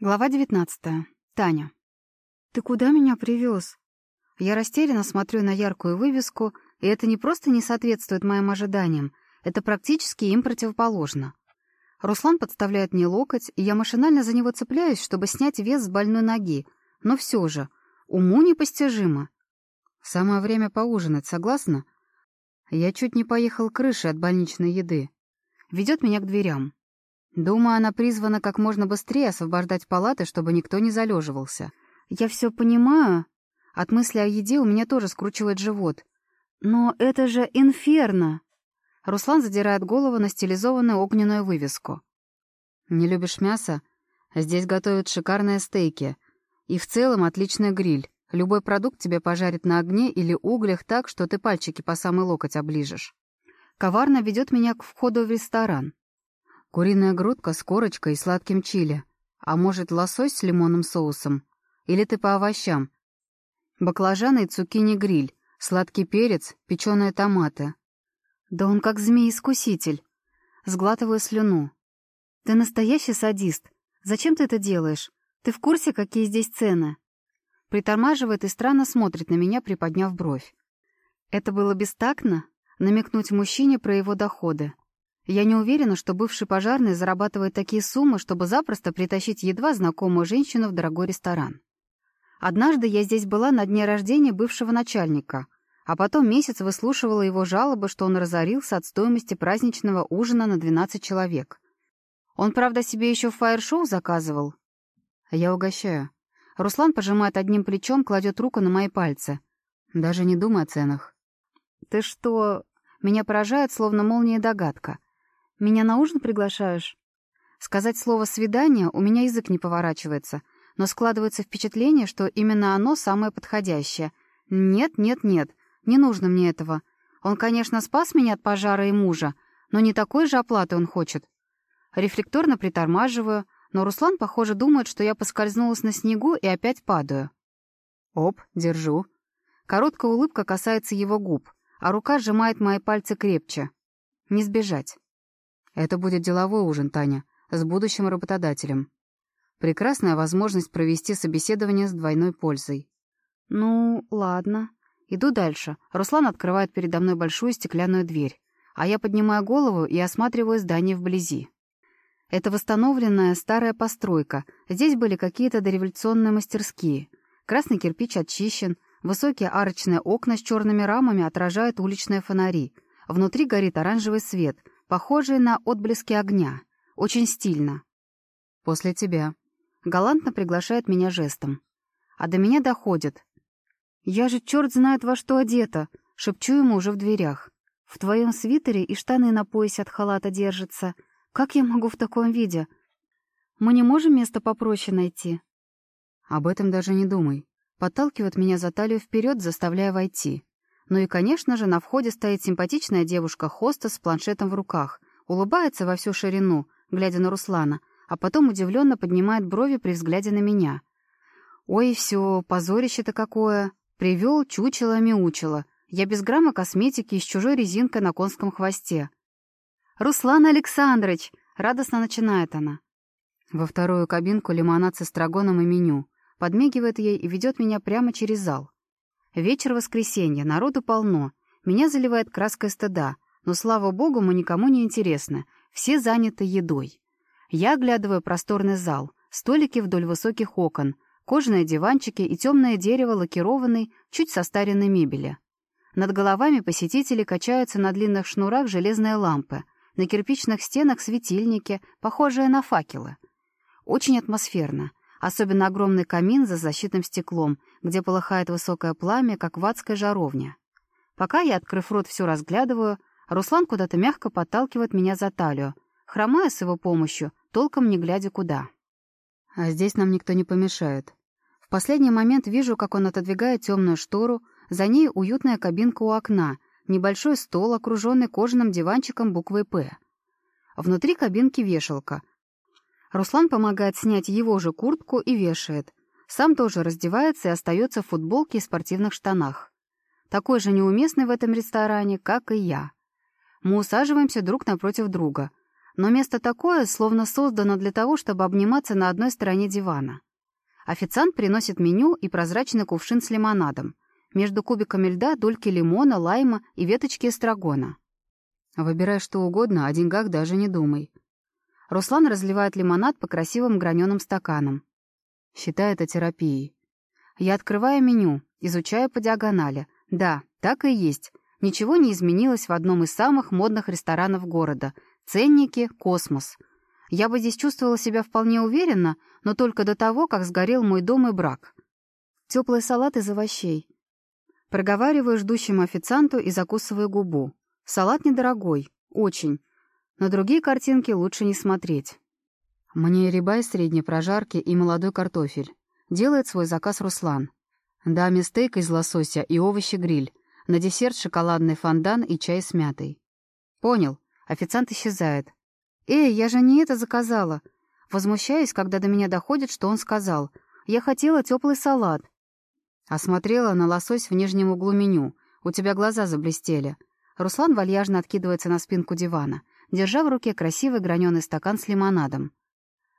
Глава 19. Таня. «Ты куда меня привез? Я растерянно смотрю на яркую вывеску, и это не просто не соответствует моим ожиданиям, это практически им противоположно. Руслан подставляет мне локоть, и я машинально за него цепляюсь, чтобы снять вес с больной ноги, но все же, уму непостижимо. Самое время поужинать, согласна? Я чуть не поехал крышей от больничной еды. Ведет меня к дверям. Думаю, она призвана как можно быстрее освобождать палаты, чтобы никто не залеживался. Я все понимаю. От мысли о еде у меня тоже скручивает живот. Но это же инферно! Руслан задирает голову на стилизованную огненную вывеску. «Не любишь мясо? Здесь готовят шикарные стейки. И в целом отличный гриль. Любой продукт тебе пожарит на огне или углях так, что ты пальчики по самый локоть оближешь». Коварно ведет меня к входу в ресторан. Куриная грудка с корочкой и сладким чили. А может, лосось с лимонным соусом? Или ты по овощам? Баклажаны и цукини-гриль, сладкий перец, печеные томаты. Да он как змей-искуситель. Сглатываю слюну. Ты настоящий садист. Зачем ты это делаешь? Ты в курсе, какие здесь цены? Притормаживает и странно смотрит на меня, приподняв бровь. Это было бестактно? Намекнуть мужчине про его доходы. Я не уверена, что бывший пожарный зарабатывает такие суммы, чтобы запросто притащить едва знакомую женщину в дорогой ресторан. Однажды я здесь была на дне рождения бывшего начальника, а потом месяц выслушивала его жалобы, что он разорился от стоимости праздничного ужина на 12 человек. Он, правда, себе еще фаер-шоу заказывал? Я угощаю. Руслан пожимает одним плечом, кладет руку на мои пальцы. Даже не думай о ценах. «Ты что...» Меня поражает, словно молния догадка — меня на ужин приглашаешь?» Сказать слово «свидание» у меня язык не поворачивается, но складывается впечатление, что именно оно самое подходящее. «Нет, нет, нет, не нужно мне этого. Он, конечно, спас меня от пожара и мужа, но не такой же оплаты он хочет». Рефлекторно притормаживаю, но Руслан, похоже, думает, что я поскользнулась на снегу и опять падаю. «Оп, держу». Короткая улыбка касается его губ, а рука сжимает мои пальцы крепче. Не сбежать. Это будет деловой ужин, Таня, с будущим работодателем. Прекрасная возможность провести собеседование с двойной пользой. Ну, ладно. Иду дальше. Руслан открывает передо мной большую стеклянную дверь, а я поднимаю голову и осматриваю здание вблизи. Это восстановленная старая постройка. Здесь были какие-то дореволюционные мастерские. Красный кирпич очищен, высокие арочные окна с черными рамами отражают уличные фонари. Внутри горит оранжевый свет, похожие на отблески огня. Очень стильно. «После тебя». Галантно приглашает меня жестом. А до меня доходит. «Я же черт знает во что одета!» Шепчу ему уже в дверях. «В твоем свитере и штаны на поясе от халата держатся. Как я могу в таком виде? Мы не можем место попроще найти?» «Об этом даже не думай». Подталкивает меня за талию вперед, заставляя войти. Ну и, конечно же, на входе стоит симпатичная девушка-хоста с планшетом в руках, улыбается во всю ширину, глядя на Руслана, а потом удивленно поднимает брови при взгляде на меня. «Ой, все, позорище-то какое! Привел чучело-мяучело. Я без грамма косметики и с чужой резинкой на конском хвосте». «Руслан Александрович!» — радостно начинает она. Во вторую кабинку лимонад с эстрагоном и меню. Подмигивает ей и ведет меня прямо через зал. Вечер воскресенья, народу полно. Меня заливает краской стыда, но, слава богу, мы никому не интересны. Все заняты едой. Я оглядываю просторный зал, столики вдоль высоких окон, кожаные диванчики и темное дерево лакированной, чуть состаренной мебели. Над головами посетителей качаются на длинных шнурах железные лампы, на кирпичных стенах светильники, похожие на факелы. Очень атмосферно. Особенно огромный камин за защитным стеклом, где полыхает высокое пламя, как в адской жаровне. Пока я, открыв рот, все разглядываю, Руслан куда-то мягко подталкивает меня за талию, хромая с его помощью, толком не глядя куда. А здесь нам никто не помешает. В последний момент вижу, как он отодвигает темную штору, за ней уютная кабинка у окна, небольшой стол, окруженный кожаным диванчиком буквой «П». Внутри кабинки вешалка, Руслан помогает снять его же куртку и вешает. Сам тоже раздевается и остается в футболке и спортивных штанах. Такой же неуместный в этом ресторане, как и я. Мы усаживаемся друг напротив друга. но место такое, словно создано для того, чтобы обниматься на одной стороне дивана. Официант приносит меню и прозрачный кувшин с лимонадом. Между кубиками льда дольки лимона, лайма и веточки эстрагона. Выбирай что угодно, о деньгах даже не думай. Руслан разливает лимонад по красивым граненым стаканам. Считай это терапией. Я открываю меню, изучаю по диагонали. Да, так и есть. Ничего не изменилось в одном из самых модных ресторанов города. Ценники — космос. Я бы здесь чувствовала себя вполне уверенно, но только до того, как сгорел мой дом и брак. Теплый салат из овощей. Проговариваю ждущему официанту и закусываю губу. Салат недорогой, очень. На другие картинки лучше не смотреть. Мне рибай средней прожарки и молодой картофель. Делает свой заказ Руслан. Даме стейк из лосося и овощи-гриль. На десерт шоколадный фондан и чай с мятой. Понял. Официант исчезает. «Эй, я же не это заказала!» Возмущаюсь, когда до меня доходит, что он сказал. «Я хотела теплый салат». Осмотрела на лосось в нижнем углу меню. У тебя глаза заблестели. Руслан вальяжно откидывается на спинку дивана, держа в руке красивый граненый стакан с лимонадом.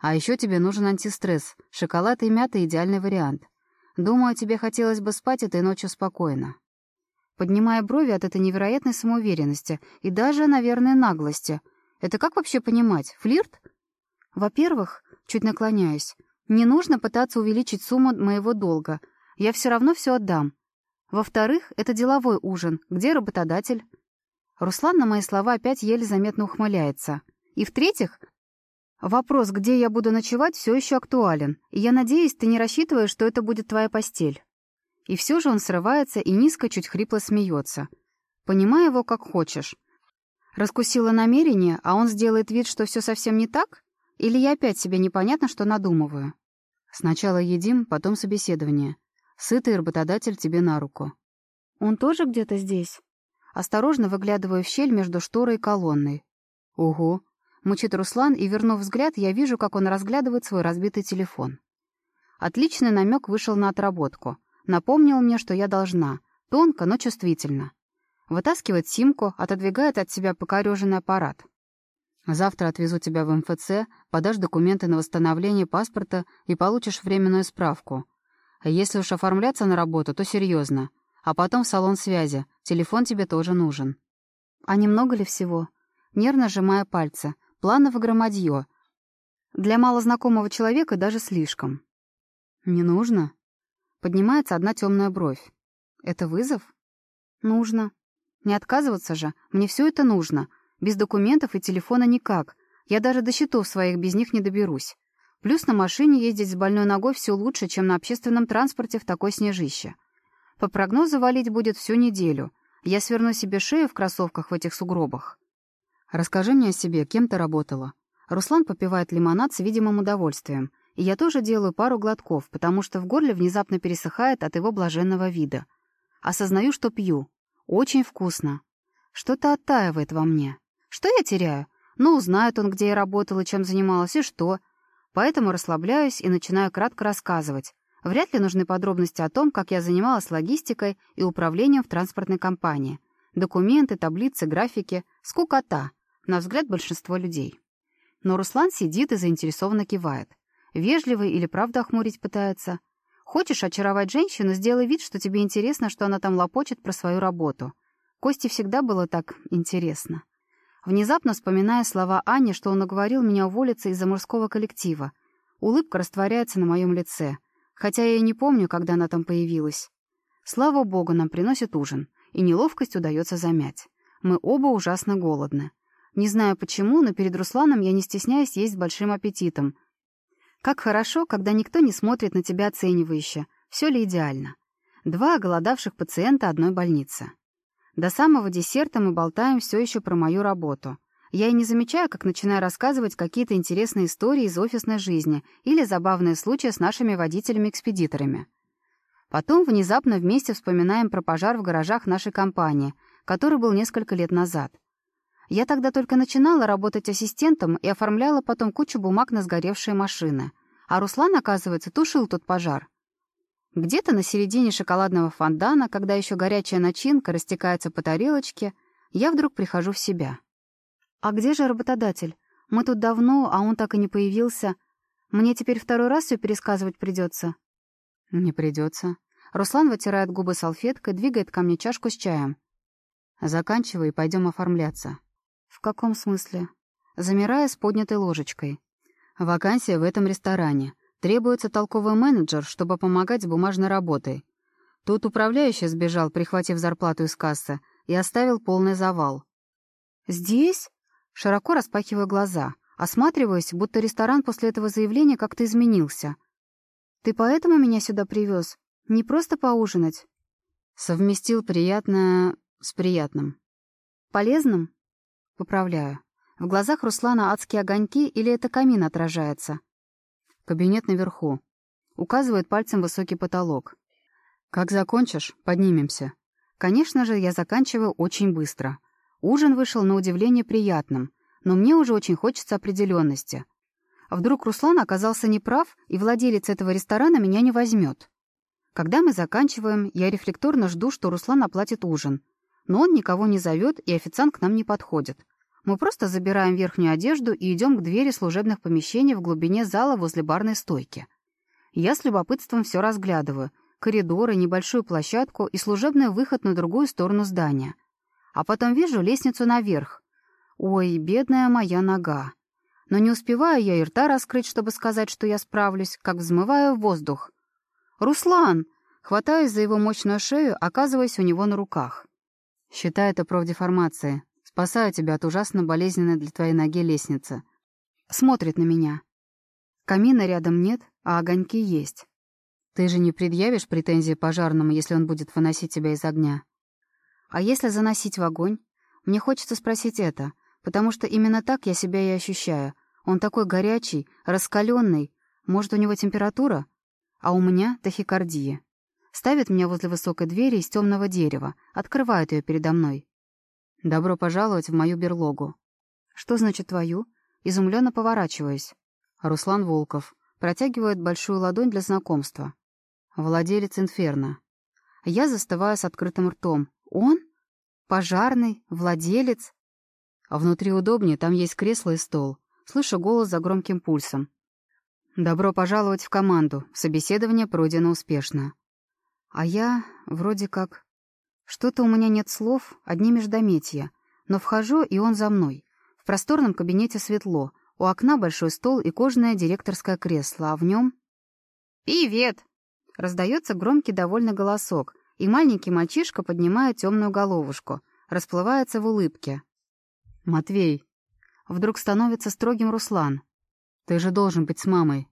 «А еще тебе нужен антистресс. Шоколад и мята — идеальный вариант. Думаю, тебе хотелось бы спать этой ночью спокойно» поднимая брови от этой невероятной самоуверенности и даже, наверное, наглости. Это как вообще понимать? Флирт? Во-первых, чуть наклоняюсь, не нужно пытаться увеличить сумму моего долга. Я все равно все отдам. Во-вторых, это деловой ужин. Где работодатель? Руслан на мои слова опять еле заметно ухмыляется. И в-третьих, вопрос, где я буду ночевать, все еще актуален. И я надеюсь, ты не рассчитываешь, что это будет твоя постель. И все же он срывается и низко, чуть хрипло смеется. Понимай его как хочешь. Раскусила намерение, а он сделает вид, что все совсем не так? Или я опять себе непонятно, что надумываю? Сначала едим, потом собеседование. Сытый работодатель тебе на руку. Он тоже где-то здесь? Осторожно выглядываю в щель между шторой и колонной. Угу. Мучит Руслан, и, вернув взгляд, я вижу, как он разглядывает свой разбитый телефон. Отличный намек вышел на отработку. Напомнил мне, что я должна. Тонко, но чувствительно. Вытаскивает симку, отодвигает от себя покореженный аппарат. Завтра отвезу тебя в МФЦ, подашь документы на восстановление паспорта и получишь временную справку. А если уж оформляться на работу, то серьезно. А потом в салон связи. Телефон тебе тоже нужен. А немного ли всего? Нервно сжимая пальцы. Планов громадье. Для малознакомого человека даже слишком. Не нужно? Поднимается одна темная бровь. Это вызов? Нужно. Не отказываться же. Мне все это нужно. Без документов и телефона никак. Я даже до счетов своих без них не доберусь. Плюс на машине ездить с больной ногой все лучше, чем на общественном транспорте в такой снежище. По прогнозу валить будет всю неделю. Я сверну себе шею в кроссовках в этих сугробах. Расскажи мне о себе, кем ты работала. Руслан попивает лимонад с видимым удовольствием — и я тоже делаю пару глотков, потому что в горле внезапно пересыхает от его блаженного вида. Осознаю, что пью. Очень вкусно. Что-то оттаивает во мне. Что я теряю? Ну, узнает он, где я работала, чем занималась, и что. Поэтому расслабляюсь и начинаю кратко рассказывать. Вряд ли нужны подробности о том, как я занималась логистикой и управлением в транспортной компании. Документы, таблицы, графики. Скукота, на взгляд большинства людей. Но Руслан сидит и заинтересованно кивает. Вежливый или правда охмурить пытается? Хочешь очаровать женщину, сделай вид, что тебе интересно, что она там лопочет про свою работу. Косте всегда было так интересно. Внезапно вспоминая слова Ани, что он уговорил меня уволиться из-за мужского коллектива. Улыбка растворяется на моем лице, хотя я и не помню, когда она там появилась. Слава богу, нам приносят ужин, и неловкость удается замять. Мы оба ужасно голодны. Не знаю почему, но перед Русланом я не стесняюсь есть большим аппетитом — как хорошо, когда никто не смотрит на тебя оценивающе. Все ли идеально? Два оголодавших пациента одной больницы. До самого десерта мы болтаем все еще про мою работу. Я и не замечаю, как начинаю рассказывать какие-то интересные истории из офисной жизни или забавные случаи с нашими водителями-экспедиторами. Потом внезапно вместе вспоминаем про пожар в гаражах нашей компании, который был несколько лет назад. Я тогда только начинала работать ассистентом и оформляла потом кучу бумаг на сгоревшие машины. А Руслан, оказывается, тушил тот пожар. Где-то на середине шоколадного фондана, когда еще горячая начинка растекается по тарелочке, я вдруг прихожу в себя. «А где же работодатель? Мы тут давно, а он так и не появился. Мне теперь второй раз все пересказывать придется. Не придется. Руслан вытирает губы салфеткой, двигает ко мне чашку с чаем. Заканчивай пойдем оформляться. В каком смысле? Замирая с поднятой ложечкой. Вакансия в этом ресторане. Требуется толковый менеджер, чтобы помогать с бумажной работой. Тут управляющий сбежал, прихватив зарплату из кассы, и оставил полный завал. «Здесь?» Широко распахиваю глаза, осматриваясь, будто ресторан после этого заявления как-то изменился. «Ты поэтому меня сюда привез? Не просто поужинать?» Совместил приятное с приятным. «Полезным?» Поправляю. В глазах Руслана адские огоньки или это камин отражается? Кабинет наверху. Указывает пальцем высокий потолок. Как закончишь, поднимемся. Конечно же, я заканчиваю очень быстро. Ужин вышел на удивление приятным, но мне уже очень хочется определенности. А вдруг Руслан оказался неправ, и владелец этого ресторана меня не возьмет? Когда мы заканчиваем, я рефлекторно жду, что Руслан оплатит ужин. Но он никого не зовет, и официант к нам не подходит. Мы просто забираем верхнюю одежду и идем к двери служебных помещений в глубине зала возле барной стойки. Я с любопытством все разглядываю — коридоры, небольшую площадку и служебный выход на другую сторону здания. А потом вижу лестницу наверх. Ой, бедная моя нога. Но не успеваю я и рта раскрыть, чтобы сказать, что я справлюсь, как взмываю в воздух. «Руслан!» Хватаюсь за его мощную шею, оказываясь у него на руках. «Считай это профдеформацией. Спасаю тебя от ужасно болезненной для твоей ноги лестницы». Смотрит на меня. Камина рядом нет, а огоньки есть. Ты же не предъявишь претензии пожарному, если он будет выносить тебя из огня? А если заносить в огонь? Мне хочется спросить это, потому что именно так я себя и ощущаю. Он такой горячий, раскаленный. Может, у него температура? А у меня тахикардия. Ставит меня возле высокой двери из темного дерева, открывает ее передо мной. Добро пожаловать в мою берлогу. Что значит твою? Изумленно поворачиваюсь. Руслан Волков. Протягивает большую ладонь для знакомства. Владелец Инферно. Я застываю с открытым ртом. Он? Пожарный? Владелец? А внутри удобнее, там есть кресло и стол. Слышу голос за громким пульсом. Добро пожаловать в команду. Собеседование пройдено успешно. А я вроде как... Что-то у меня нет слов, одни междометия. Но вхожу, и он за мной. В просторном кабинете светло. У окна большой стол и кожаное директорское кресло, а в нем... «Привет!» Раздается громкий довольный голосок, и маленький мальчишка поднимает темную головушку, расплывается в улыбке. «Матвей!» Вдруг становится строгим Руслан. «Ты же должен быть с мамой.